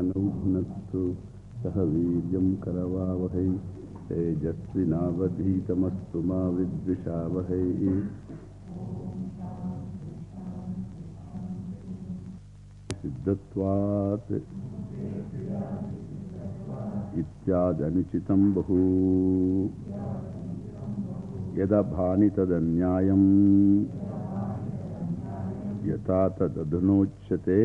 अनुघ्नस्तु सह वीर्यं करवावहै तेजस्विनावधीतमस्तु मा विद्विषावहै। सिद्धत्वात् इत्यादनुचितं बहु। यदभानि तदन्यायम् यथा तदधुनोच्यते।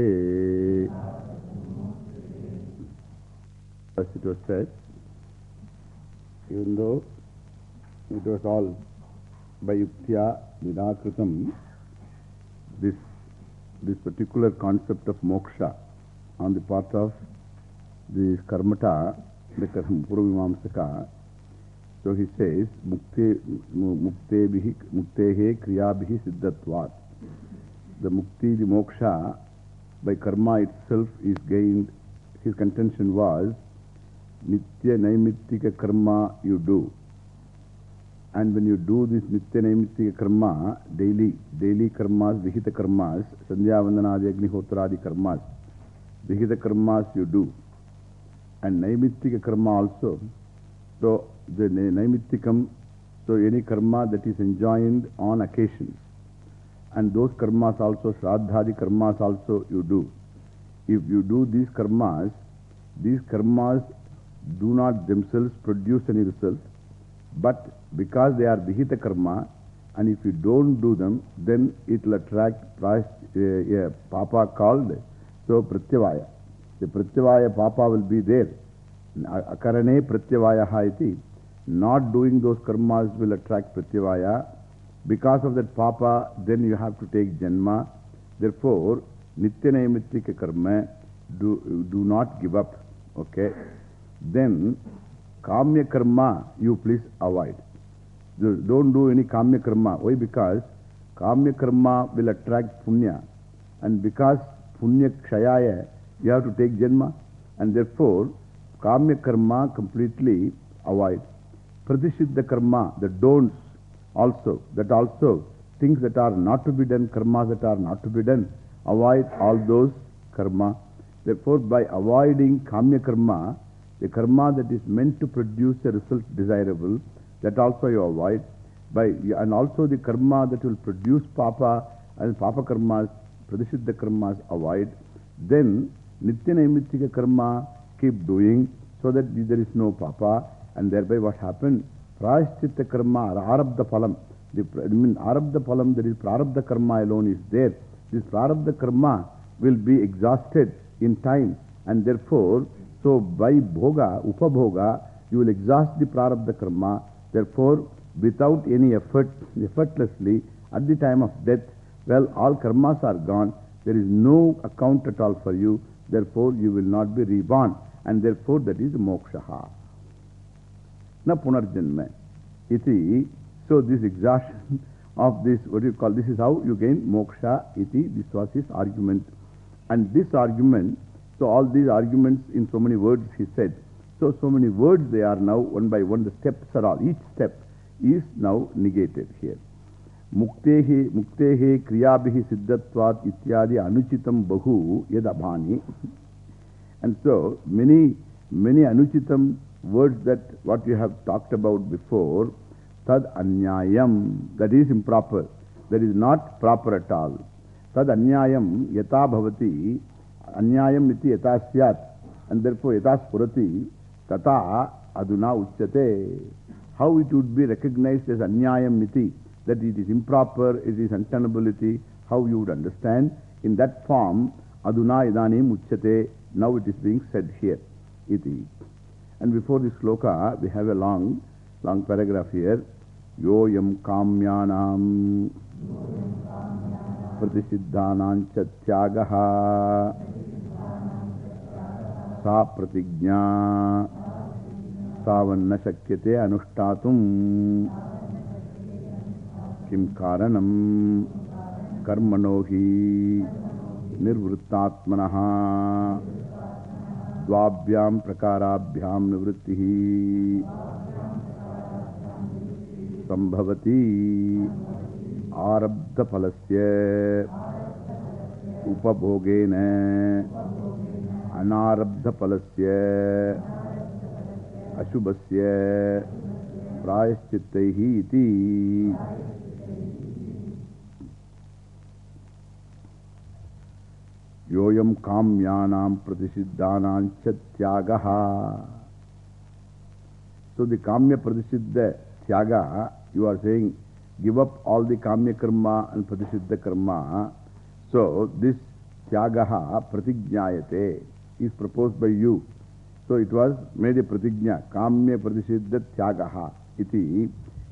As it was said, even though it was all by Yuktya Vinakritam, this, this particular concept of moksha on the part of the karmata, the Purvimamsaka, so he says, Mukte, mukte Muktehe Kriyabihi Siddhatvat. The mukti, the moksha, by karma itself is gained. His contention was Nitya Naimittika karma you do. And when you do this Nitya Naimittika karma, daily, daily karmas, Vihita karmas, Sandhya Vandanadi Agnihotradi karmas, Vihita karmas you do. And Naimittika karma also. So the Naimittikam, so any karma that is enjoined on occasions. And those karmas also, Shraddhadi karmas also you do. If you do these karmas, these karmas do not themselves produce any result, but because they are Vihita karma, and if you don't do them, then it will attract uh, papa called so Pratyavaya. The Pratyavaya papa will be there. Akarane Pratyavaya iti. Not doing those karmas will attract Pratyavaya. Because of that papa, then you have to take Janma. Therefore, Nitya Naimittika karma, do, do not give up. Okay. Then, Kamya karma, you please avoid. Don't do any Kamya karma. Why? Because Kamya karma will attract Punya. And because Punya Kshayaya, you have to take Janma. And therefore, Kamya karma completely avoid. Pratisiddha karma, the don'ts also, that also, things that are not to be done, karmas that are not to be done, avoid all those karma. Therefore, by avoiding Kamya karma, the karma that is meant to produce a result desirable, that also you avoid. By, and also the karma that will produce papa and papa karmas, pradishiddha karmas avoid. Then nitya naimittika karma keep doing so that there is no papa and thereby what happened? Prashchitta karma, arabdha phalam. The, I mean, arabdha phalam, that is prarabdha karma alone is there. This prarabdha karma will be exhausted in time and therefore so by bhoga, upabhoga, you will exhaust the prarabdha karma. Therefore, without any effort, effortlessly, at the time of death, well, all karmas are gone. There is no account at all for you. Therefore, you will not be reborn. And therefore, that is moksha. Na punarjanma. Iti. So, this exhaustion of this, what do you call, this is how you gain moksha. Iti. This was his argument. And this argument so all these arguments in so many words he said. So, so many words they are now one by one, the steps are all, each step is now negated here. Muktehe, muktehe kriyabhihi siddhatvat ityadi anuchitam bahu yadabhani. And so many, many anuchitam words that what you have talked about before, tad anyayam, that is improper, that is not proper at all. Tad anyayam yata bhavati Anyayam iti yata syat. And therefore yata spurati tata aduna uchyate. How it would be recognized as anyayam iti. That it is improper, it is untenability. How you would understand. In that form, aduna idanim uchyate. Now it is being said here. Iti. And before this sloka, we have a long, long paragraph here. Yoyam kamyanam pratisiddhanam chatyagaha सा प्रतिज्ञा। सावन्न शक्यते अनुष्ठातुम्। किं कारणम्? कर्मणो हि निर्वृत्तात्मनः। सम्भवति आरब्धफलस्य उपभोगेन। Anarabdha palasya ashubhasya prayaschittaihi iti. Yoyam kamyanam pratisiddhanam. So the kamya pratisiddha tyaga, you are saying give up all the kamya karma and pratisiddha karma. So this tyagaha pratignyayate is proposed by you. So it was made a pratignya, kamya pratisiddha tyagaha iti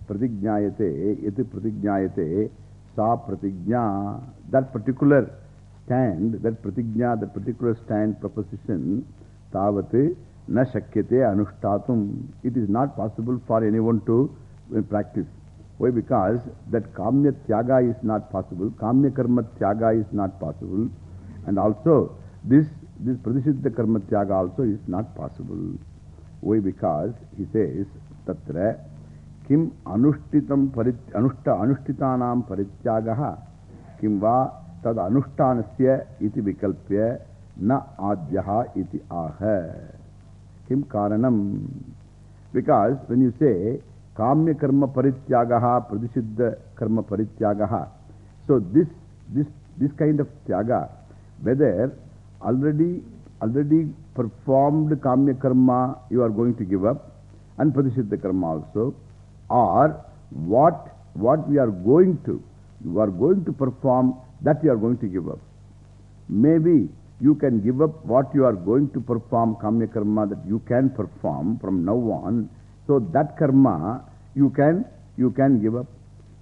pratignyayate, iti pratignyayate sa pratignya. That particular stand, that pratignya, that particular stand proposition, tavate na shakyate anushtatum. It is not possible for anyone to practice. Why? Because that kamya tyaga is not possible, kamya karma tyaga is not possible, and also this, this pradisiddha karma tyaga also is not possible. Why? Because he says, tatra kim anushtitam parit, anushta anushtitanam parityagaha kim va tad anushtanasya iti vikalpya na adyaha iti aha. Kim karanam? Because when you say kamya karma parityagaha, pradisiddha karma parityagaha, so this, this, this kind of tyaga, whether already, already performed kamya karma you are going to give up, and pradisiddha karma also, or what, what we are going to, you are going to perform, that you are going to give up. Maybe you can give up what you are going to perform, kamya karma, that you can perform from now on. So that karma you can, you can give up.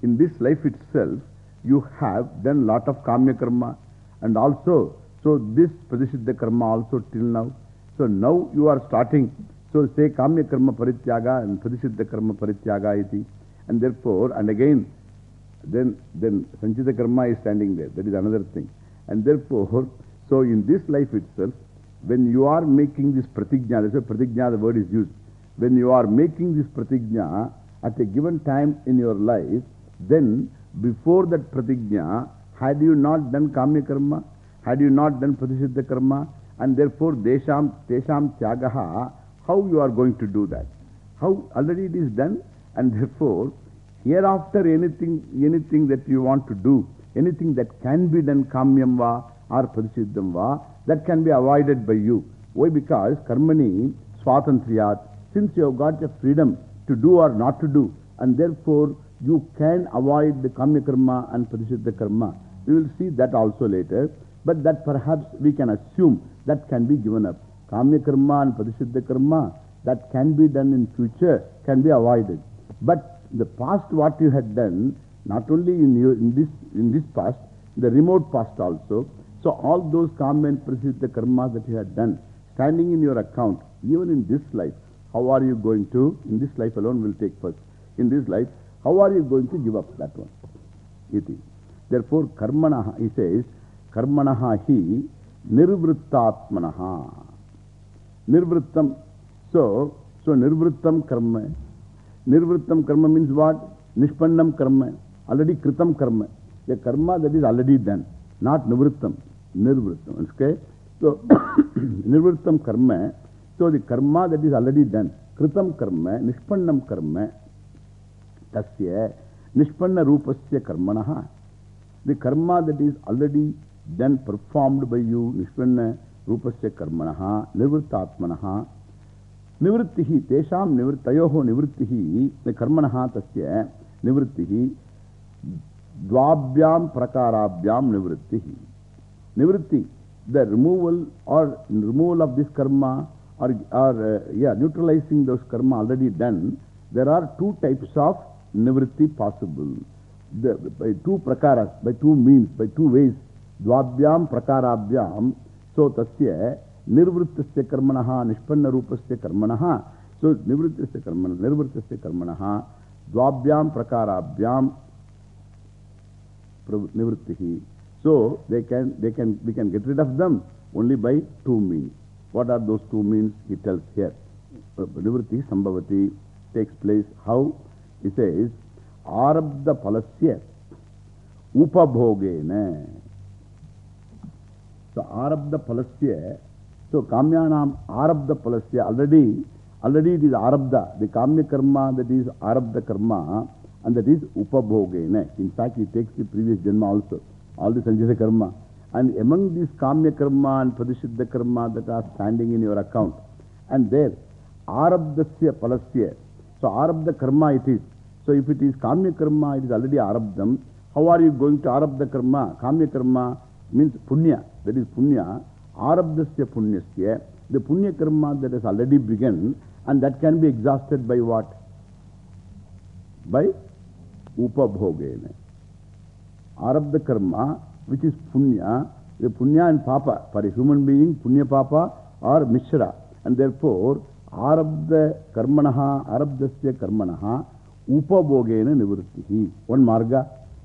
In this life itself, you have done lot of kamya karma. And also, so this pradisiddha karma also till now. So now you are starting. So say kamya karma parityaga and pradisiddha karma parityaga iti. And therefore, and again, then, then sanchita karma is standing there. That is another thing. And therefore, so in this life itself, when you are making this pratigna, that's why the word is used. When you are making this pratigna at a given time in your life, then before that pratigna, had you not done kamya karma, had you not done pratisiddha karma, and therefore desham, tesham tyagaha, how you are going to do that? How already it is done, and therefore hereafter anything, anything that you want to do, anything that can be done kamyam va or pradisiddham va, that can be avoided by you. Why? Because karmani swatantriyat, since you have got the freedom to do or not to do, and therefore you can avoid the kamya karma and pradisiddha karma. We will see that also later, but that perhaps we can assume that can be given up. Kamya karma and pradisiddha karma that can be done in future can be avoided. But the past what you had done, not only in, your, in, this, in this past, the remote past also, so all those kamya and pradisiddha karmas that you had done, standing in your account, even in this life, how are you going to, in this life alone we'll take first, in this life, how are you going to give up that one? Iti. Therefore, karmanaha, he says, karmanaha hi nirvrittatmanaha. Nirvrittam. So, so nirvrittam karma. Nirvrittam karma means what? Nishpannam karma. Already kritam karma. A karma that is already done. Not nivrittam. Nirvrittam. Okay? So, nirvrittam karma. So, the karma that is already done. Kritam karma. Nishpannam karma. Tasya. Nishpanna rupasya karmanaha. The karma that is already done, performed by you, Nishpanna rupasya karmanaha, nirvrittatmanaha, nivrittihi, tesham nivrittayoho nivrittihi, karmanaha tasya, nivrittihi, dvabhyam prakarabhyam nivrittihi. Nivritti, the removal or removal of this karma or, or uh, yeah, neutralizing those karma already done, there are two types of nivritti possible. The, by two prakaras, by two means, by two ways. Dvabhyam prakarabhyam. So, tasya nirvrittasya karmanaha nishpanna rupasya karmanaha. So, nivrittasya karmanaha, nirvrittasya karmanaha. Dvabhyam prakarabhyam nivrittihi. So, they can, they can, we can get rid of them only by two means. What are those two means? He tells here. Nivritti sambhavati takes place. How? He says, Arabda palasya upabhogena. So, Arabda palasya So Kamyanam Arabda Palasya already, already it is Arabda. The Kamya Karma that is Arabda Karma and that is Upabhogena. In fact, it takes the previous Janma also. All the Sanjita Karma. And among these Kamya Karma and Pradishiddha Karma that are standing in your account. And there, Arabdasya Palasya. So Arabda Karma it is. So if it is Kamya Karma, it is already Arabdam. How are you going to Arabda Karma? Kamya Karma means Punya. That is Punya. Arabdasya Punyasya. The Punya Karma that has already begun and that can be exhausted by what? By Upabhogena. Arabda Karma, which is Punya, the Punya and Papa. For a human being, Punya Papa are Mishra. And therefore, Arabda Karmanaha, Arabdasya Karmanaha, Upabhogena Nivrittihi. One marga.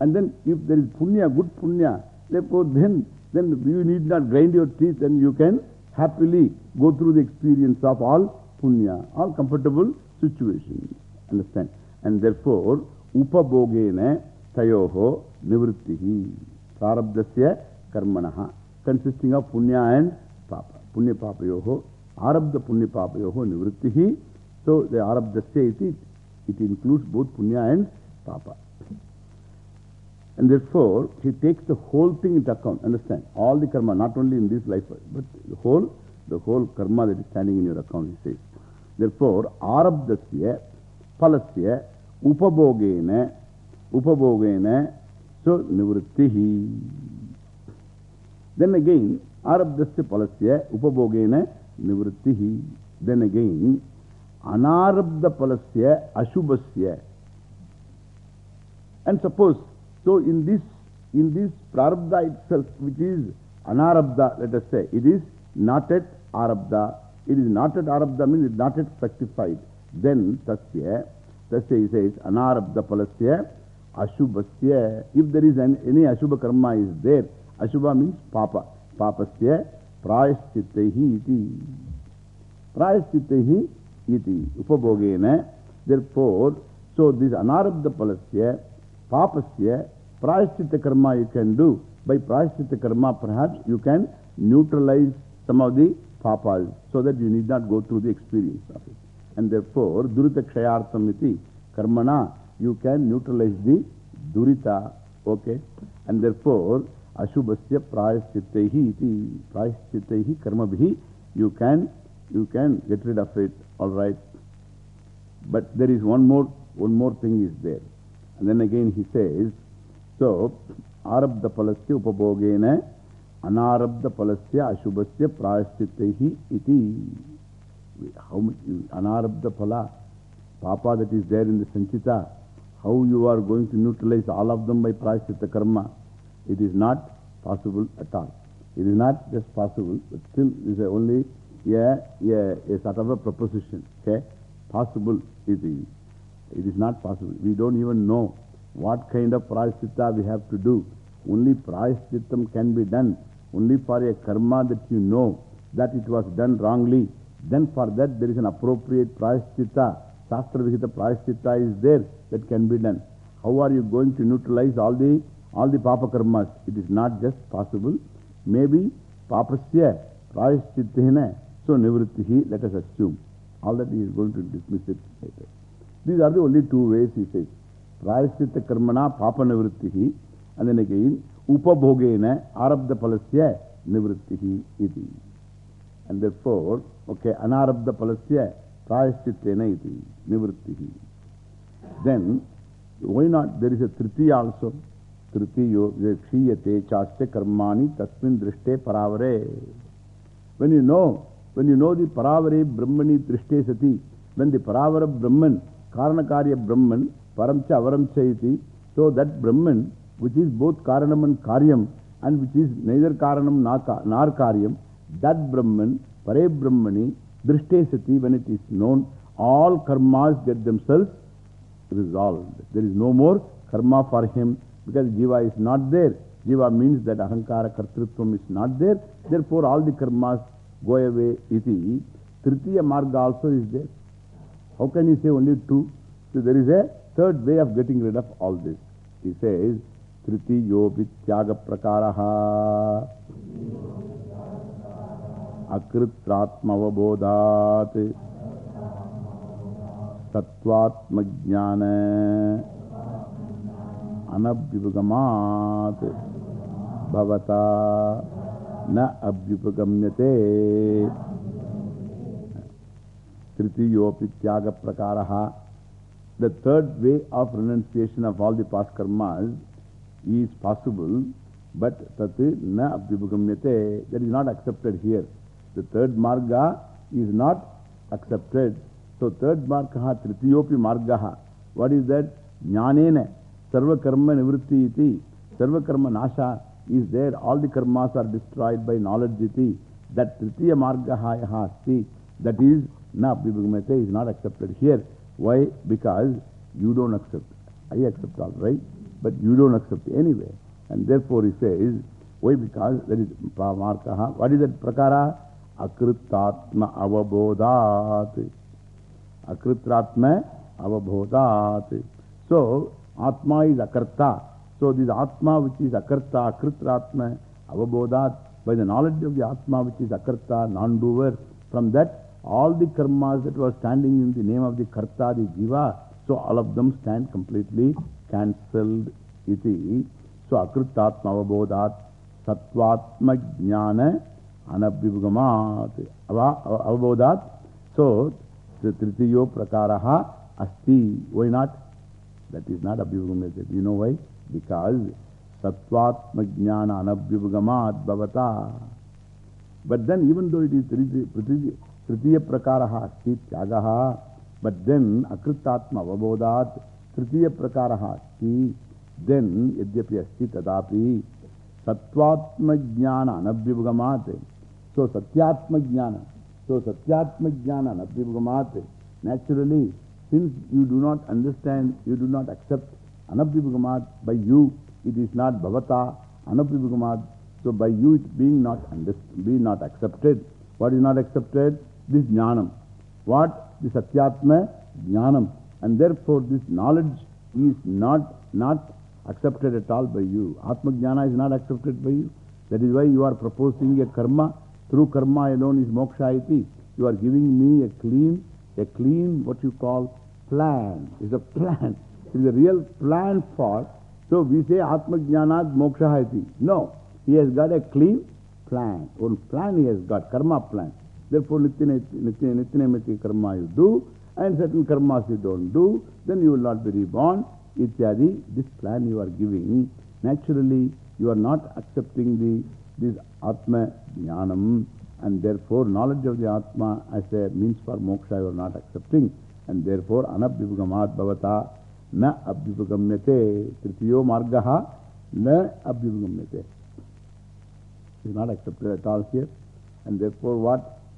And then if there is punya, good punya, therefore then, then you need not grind your teeth and you can happily go through the experience of all punya, all comfortable situations. Understand? And therefore, upabhogena tayoho nivrittihi. Prarabdasya karmanaha. Consisting of punya and papa. Punya papayoho. Arabda punya papayoho nivrittihi. So the Arabdasya iti, it includes both punya and papa. And therefore, he takes the whole thing into account. Understand? All the karma, not only in this life, but the whole, the whole karma that is standing in your account, he says. Therefore, Arabdasya, Palasya, Upabhogena, Upabhogena, so Nivrittihi. Then again, Arabdasya, Palasya, Upabhogena, Nivrittihi. Then again, Anarabda Palasya, Ashubasya. And suppose, so in this, in this Prarabdha itself, which is Anarabdha, let us say, it is not at Arabdha. It is not at Arabdha means it is not at fructified. Then Tasya, Tasya he says, Anarabdha Palasya, Ashubasya. If there is an, any Ashubha karma is there, Ashubha means Papa. Papasya, Prayaschittahi iti. Prayaschittahi iti. Upabhogena. Therefore, so this Anarabdha Palasya, Papasya, Prayaschitta karma you can do. By Prayaschitta karma, perhaps you can neutralize some of the papas so that you need not go through the experience of it. And therefore, Durita Kshayartham iti karmana, you can neutralize the Durita. Okay? And therefore, Ashubhasya Prayaschittahi iti Prayaschittahi karmabhi, you can, you can get rid of it. All right. But there is one more, one more thing is there. And then again he says, so, Arabda Palasya Upabhogena Anarabda Palasya Ashubhasya Prayaschittahi iti. How much, Anarabda Pala, Papa that is there in the Sanchita, how you are going to neutralize all of them by Prayaschitta Karma. It is not possible at all. It is not just possible, but still is only a, a, a sort of a proposition. Okay? Possible is the. It is not possible. We don't even know what kind of prayaschitta we have to do. Only prayashchittam can be done only for a karma that you know that it was done wrongly. Then for that there is an appropriate prayaschitta. Shastra Vihita prayaschitta is there that can be done. How are you going to neutralize all the, all the papa karmas? It is not just possible. Maybe papasya prayaschittena. So nivrittihi, let us assume. All that he is going to dismiss it later. These are the only two ways he says. Why not? There is a tritiya also. Tritiyo kshiyate chasya karmani tasmin drishte paravare. When you know, when you know the paravare brahmani drishte sati, when the paravara brahman, karanakarya brahman, paramcha avaramcha so that brahman, which is both karanam and karyam, and which is neither karanam nor karyam, that brahman, pare brahmani, Drishte Sati, when it is known, all karmas get themselves resolved. There is no more karma for him because Jiva is not there. Jiva means that Ahankara Kartrutvam is not there. Therefore, all the karmas go away. Iti. Tritiya Marga also is there. How can you say only two? So there is a third way of getting rid of all this. He says, Tritiyo Vityaga Prakaraha Akritratmavabodhat Sattvatmajnana Anabhyugamat Bhavata Na Abhyugamyate Tritiyopi Tyaga Prakaraha The third way of renunciation of all the past karmas is possible, but na that is not accepted here. The third marga is not accepted. So, third marga, tritiyopi marga. What is that? Jnanena, sarva karma nivritti iti, sarva karma nasha is there. All the karmas are destroyed by knowledge iti. That tritiya marga asti, that is na is not accepted here. Why? Because you don't accept. I accept all right, but you don't accept anyway. And therefore he says, why? Because that is markaha. What is that prakara? Akritatma avabodhat. Akritratma avabodhat. So, Atma is akarta. So, this Atma which is akarta, akritratma avabodhat, by the knowledge of the Atma which is akarta, non-doer, from that all the karmas that were standing in the name of the Karta, the Jiva, so all of them stand completely cancelled. Iti. So Akritatma Avabodhat Sattvatma Jnana Anabhivagamat Avabodhat. So Tritiyo Prakaraha Asti. Why not? That is not Abhivagamat. You know why? Because Sattvatma Jnana Anabhivagamat Bhavata. But then even though it is Tyagaha. But then akritatma avabodhat tritiya prakaraha asti. Then yadyapi asti tadapi sattvatma jnana anabhyugamat. So satyatma jnana. So satyatma jnana anabhyugamat. Naturally, since you do not understand, you do not accept anabhyugamat by you, it is not bhavata anabhyugamat. So by you it being not, being not accepted. What is not accepted? This jnanam. What? The satyatma jnanam. And therefore this knowledge is not, not accepted at all by you. Atma jnana is not accepted by you. That is why you are proposing a karma. Through karma alone is moksha iti. You are giving me a clean, a clean what you call plan. It's a plan. It is a real plan for. So we say Atma jnanad moksha iti. No. He has got a clean plan. One plan he has got, karma plan. Therefore, nityanamiti karma you do, and certain karmas you don't do, then you will not be reborn. Ityadi, this plan you are giving, naturally you are not accepting the this Atma Jnanam, and therefore knowledge of the Atma as a means for moksha you are not accepting, and therefore anabhivagamat bhavata na abhivagamyate tritiyo margaha na abhivagamyate. Is not accepted at all here, and therefore what?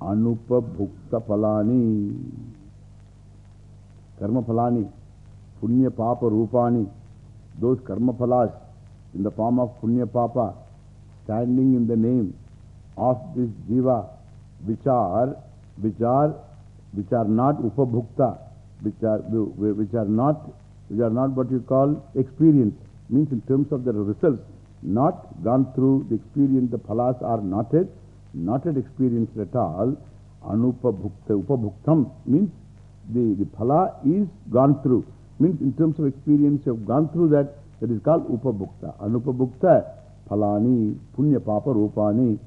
Anupabhukta Palani. Karma Palani. Punya Papa Rupani. Those Karma Palas in the form of Punya Papa standing in the name of this Jiva which are, which are, which are not Upabhukta, which are, which are not, which are not what you call experience. Means in terms of the results, not gone through the experience, the Palas are not yet not yet experienced at all, anupabhukta, upabhuktam means the, the phala is gone through. Means in terms of experience, you have gone through that, that is called upabhukta. Anupabhukta, phalani, punya papa rupani,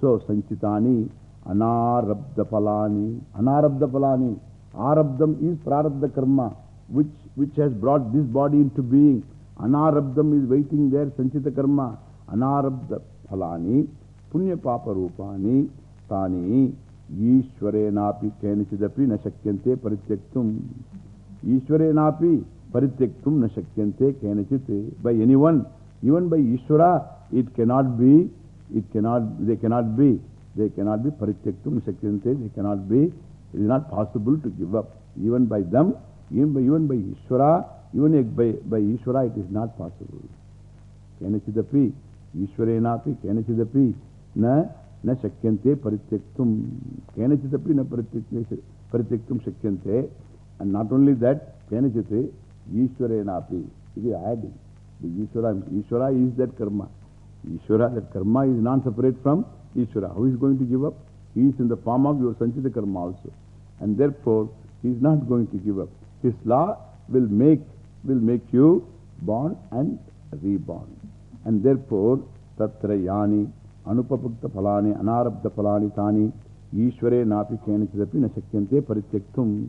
So, sanchitani, anarabda phalani, anarabda phalani. Arabdam is prarabdha karma, which, which has brought this body into being. Anarabdam is waiting there, sanchita karma. Anarabdha phalani, punya papa rupani, tani, Ishwarenapi kenisidapi na shakyante parityaktum. Ishwarenapi parityaktum na shakyante kenachit. By anyone, even by Ishwara, it cannot be, it cannot, they cannot be, they cannot be parityaktum na shakyante, they cannot be, it is not possible to give up. Even by them, even by, even by Ishwara, even by, by Ishwara, it is not possible. Kenachidapi, Ishwarenapi, kenachidapi, na na shakyante parityaktum. Kenachidapi na parityaktum shakyante. And not only that, Ishwarenapi. It is adding. The Ishwara, Ishwara is that karma. Ishwara, that karma is non separate from Ishwara. Who is going to give up? He is in the form of your Sanchita karma also. And therefore, he is not going to give up. His law will make, will make you born and reborn. And therefore, tatra yani, anupapukta phalani, anarabdha phalani tani, Ishware napi kenachidapi na parityaktum.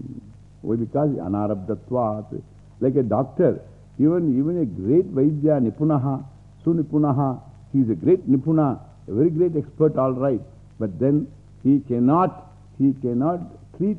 Why? Because anarabdhatvat. Like a doctor, even, even a great Vaidya, Nipunaha, Sunipunaha, he is a great Nipuna, a very great expert, all right. But then he cannot, he cannot treat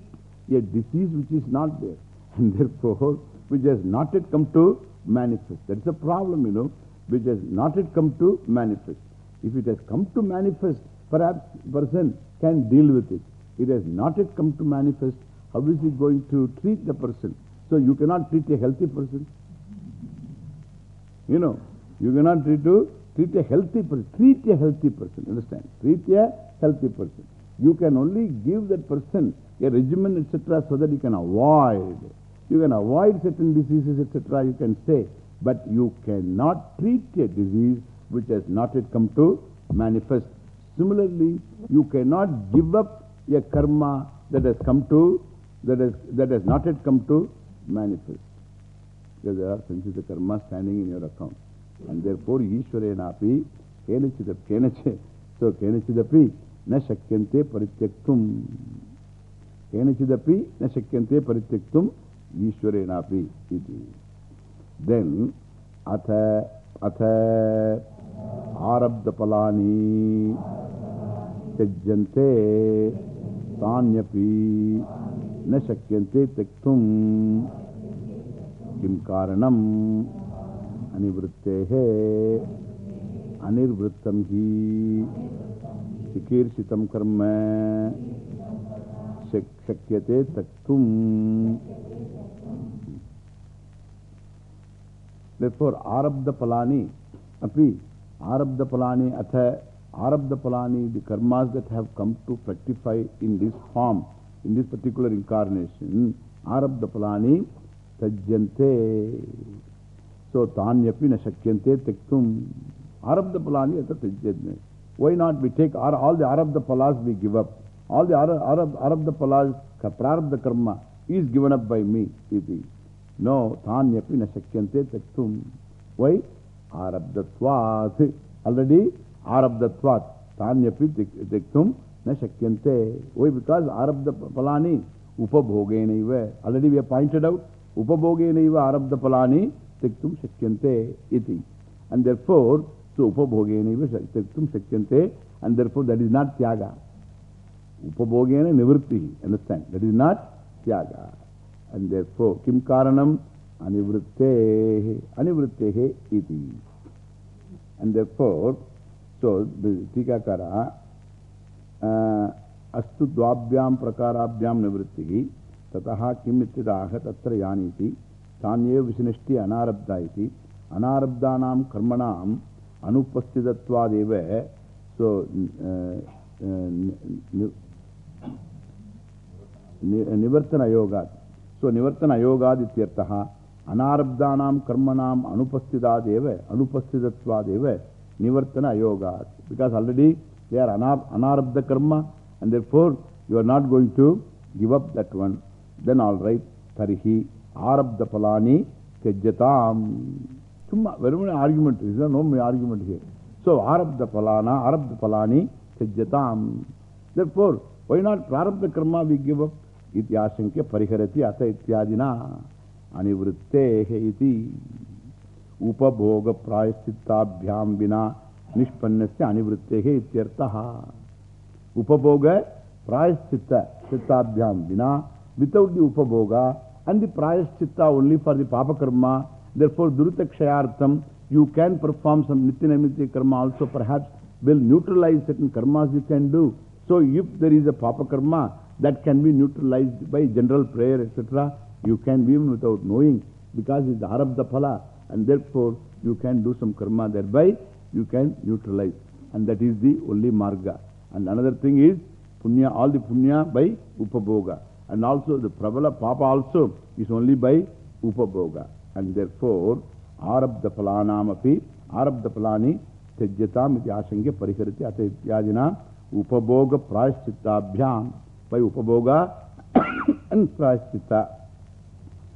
a disease which is not there. And therefore, which has not yet come to manifest. That's the problem, you know, which has not yet come to manifest. If it has come to manifest, perhaps person can deal with it. It has not yet come to manifest. How is he going to treat the person? So you cannot treat a healthy person. You know, you cannot treat, to, treat a healthy person. Treat a healthy person, understand? Treat a healthy person. You can only give that person a regimen, etc., so that you can avoid. You can avoid certain diseases, etc., you can say. But you cannot treat a disease which has not yet come to manifest. Similarly, you cannot give up a karma that has come to, that has, that has not yet come to manifest. Because there are sanchita karma standing in your account. And therefore, Ishwarenapi, kenachidapi, kenache, so kenachidapi, na shakyante parityaktum. Kenachidapi, na parityaktum, Ishwarenapi, iti. Then, atha, atha, arabdapalani, त्यज्यन्ते तान्यपि न शक्यन्ते त्यक्तुम् किं कारणम् अनिवृत्तेः अनिर्वृत्तं हि। चिकीर्षितं कर्म arabdha palani, api, arabdha palani, atha, arabdha palani, the karmas that have come to fructify in this form, in this particular incarnation, arabdha palani, tajjante. So, tanyapi na shakyante tektum. Arabdha palani, atha tajjante. Why not we take all, the arabdha palas we give up. All the arab, arab, arabdha palas, prarabdha karma is given up by me, iti. No, tanyapi na shakyante tektum. Why? Iva Arabdha palani tektum shakyante iti. And therefore, so upabhogena iva tektum shakyante. And therefore that is not tyaga. Upabhogena nivritti. Understand? That is not tyaga. And therefore, kim karanam uh, anarabdhanam karmanam anupastidatvad so uh, uh, nivartana yogat. So, Nivartana Yoga Dityartaha Anarabdhanam Karmanam Anupastidadeva Anupastidatvadeva Nivartana Yoga. Because already they are anar, Anarabdha Karma and therefore you are not going to give up that one. Then all right, Tarihi Arabdha Palani Tejjatam. Summa, very many argument. There is no argument here. So, Arabdha Palana, Arabdha Palani Tejjatam. Therefore, why not Prarabdha Karma we give up? Ityasankya pariharati ata ityadina anivrittehe iti upaboga prayasittabhyam vina nishpannasya anivrittehe ityartaha. Upaboga prayaschitta chittabhyam vina without the upaboga and the prayaschitta only for the papa karma. Therefore, durutakshayartham, you can perform some nityanamiti karma also perhaps will neutralize certain karmas you can do. So, if there is a papa karma that can be neutralized by general prayer, etc., you can even without knowing because it's arabdha phala and therefore you can do some karma thereby you can neutralize. And that is the only marga. And another thing is punya, all the punya by upaboga. And also the pravala papa also is only by upaboga. And therefore, arabdha phalanam api, arabdha phalani tejyatam iti asangya upaboga prayaschitabhyam. By upaboga and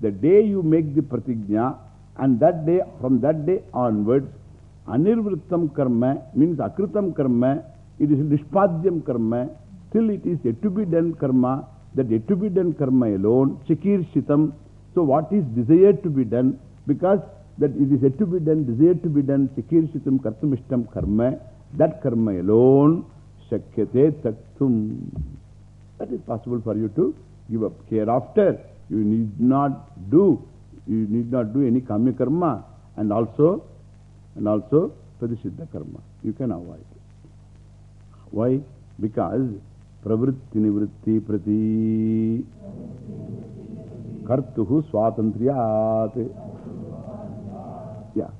the day you make the pratigna, and that day, from that day onwards, anirvrittam karma means akritam karma It is nishpadyam karma. Still it is yet to be done karma. That yet to be done karma alone, chikir shitam. So what is desired to be done? Because that it is yet to be done, desired to be done, chikir shitam kartumishtam karma. That karma alone, shakyate taktum. That is possible for you to give up. Hereafter, you need not do, you need not do any kamya karma and also, and also pradishiddha karma. You can avoid. Why? Because pravritti nivritti prati kartuhu swatantriyat. Yeah.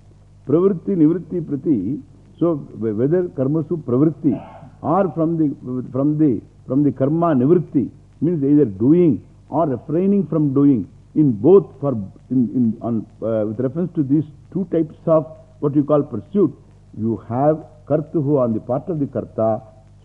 Pravritti nivritti prati. So whether karmasu pravritti or from the, from the, from the karma nivritti means either doing or refraining from doing. In both, for in, in, on, uh, with reference to these two types of what you call pursuit, you have kartuhu on the part of the karta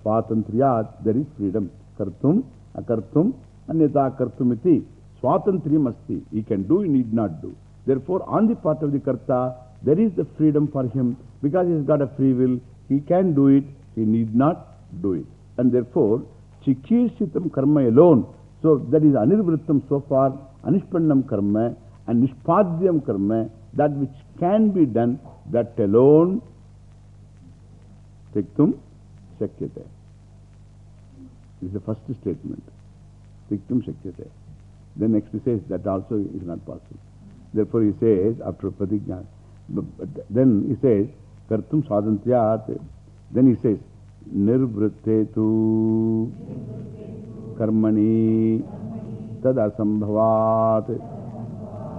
Swatantriyat, there is freedom. Kartum, akartum, anyata kartumiti. Swatantriyam asti. He can do, he need not do. Therefore, on the part of the karta, there is the freedom for him because he has got a free will. He can do it, he need not do it. And therefore, chikishitam karma alone. So that is anirvrittam so far, anishpannam karma and nishpadyam karma, that which can be done, that alone, tiktum shakyate. This is the first statement. Tiktum shakyate. Then next he says that also is not possible. Therefore he says, after pratigna, then he says, kartum swadantriyat. Then he says, nirvrittetu karmani tad asambhavat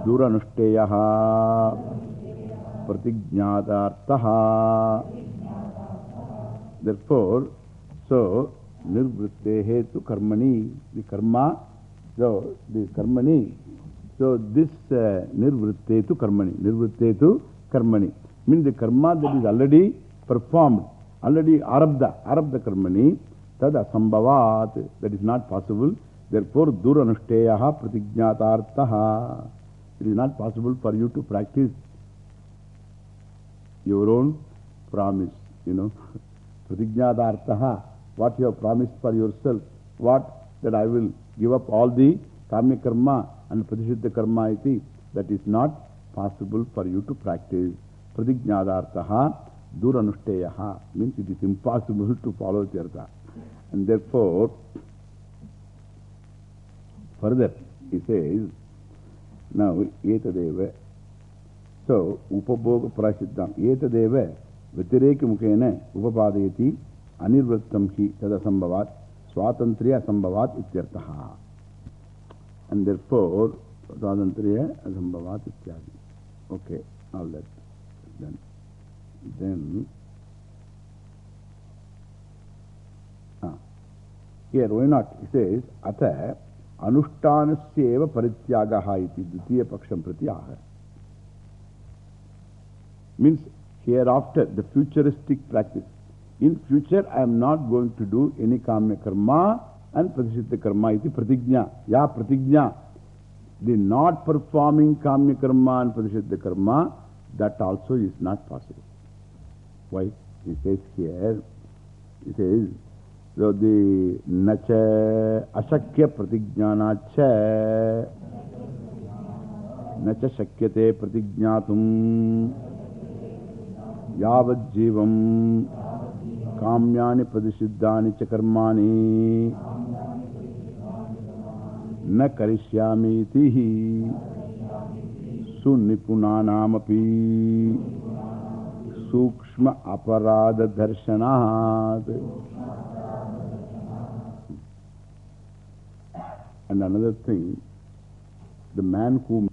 duranushtayaha pratignatartaha Therefore, so, nirvrittehe karmani, the karma, so, the karmani, so this uh, nirvritte tu karmani, nirvritte tu karmani, means the karma that is already performed, already arabda, arabda karmani, tad that is not possible. Therefore, duranushteyaha pratignatartaha. It is not possible for you to practice your own promise, you know. Pratignadartaha, what you have promised for yourself, what that I will give up all the kamya karma and iti, that is not possible for you to practice. Pratignadartaha means it is impossible to follow Tirtha. And therefore, further he says, now, etadeva. So, upabhoga prashiddham. Etadeva. Vitireki mukhena upapadayati anirvrittam hi tadasambhavat swatantriya asambhavat ityartaha. And therefore, swatantriya asambhavat ityadi. Okay, all that. Then, then, here why not? He says, Atha Anushtanasya parityagaha iti dutiya paksham prati aha. Means hereafter, the futuristic practice. In future, I am not going to do any kamya karma and pratishita karma iti pratignya. Ya pratignya. The not performing kamya karma and pratishita karma, that also is not possible. Why? He says here, he says, so the nacha ashakya pratignyanacha nacha shakyate pratignatum yavad jivam kamyani pradishiddhani cha karmani na karishyami itihi sunipunanamapi sukshma aparada darshanat And another thing, the man who